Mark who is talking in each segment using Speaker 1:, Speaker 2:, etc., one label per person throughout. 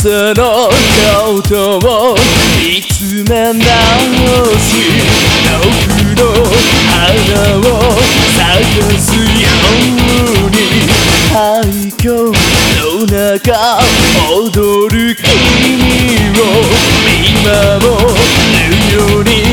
Speaker 1: そのことを見つめ直し遠くの花を探すように。廃墟の中踊る君を見守るように。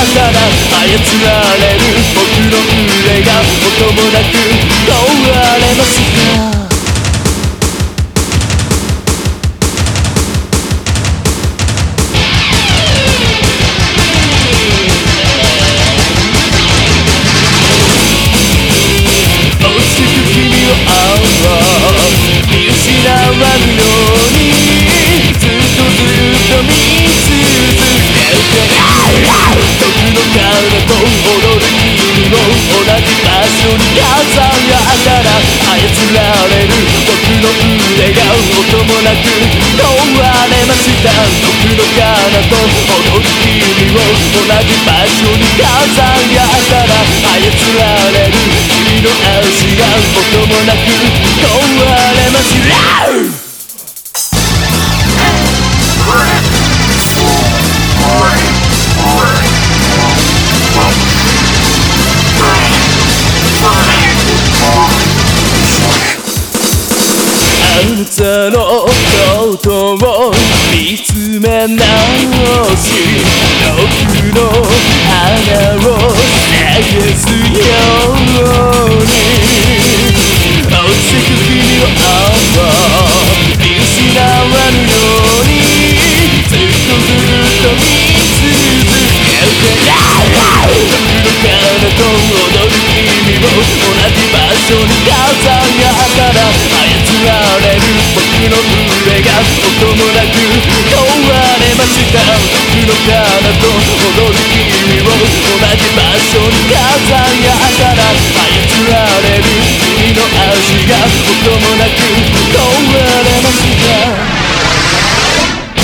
Speaker 1: 操られる僕の腕が音もなく壊れます操られる僕の腕が音もなく壊れました僕の体と踊る君を同じ場所に飾ったら操られる君の足が音もなく壊れました。そのことを見つめ直し遠くの花をれが音もなく壊れました僕の体と踊る君を同じ場所に飾ったら操られる君の足が音もなく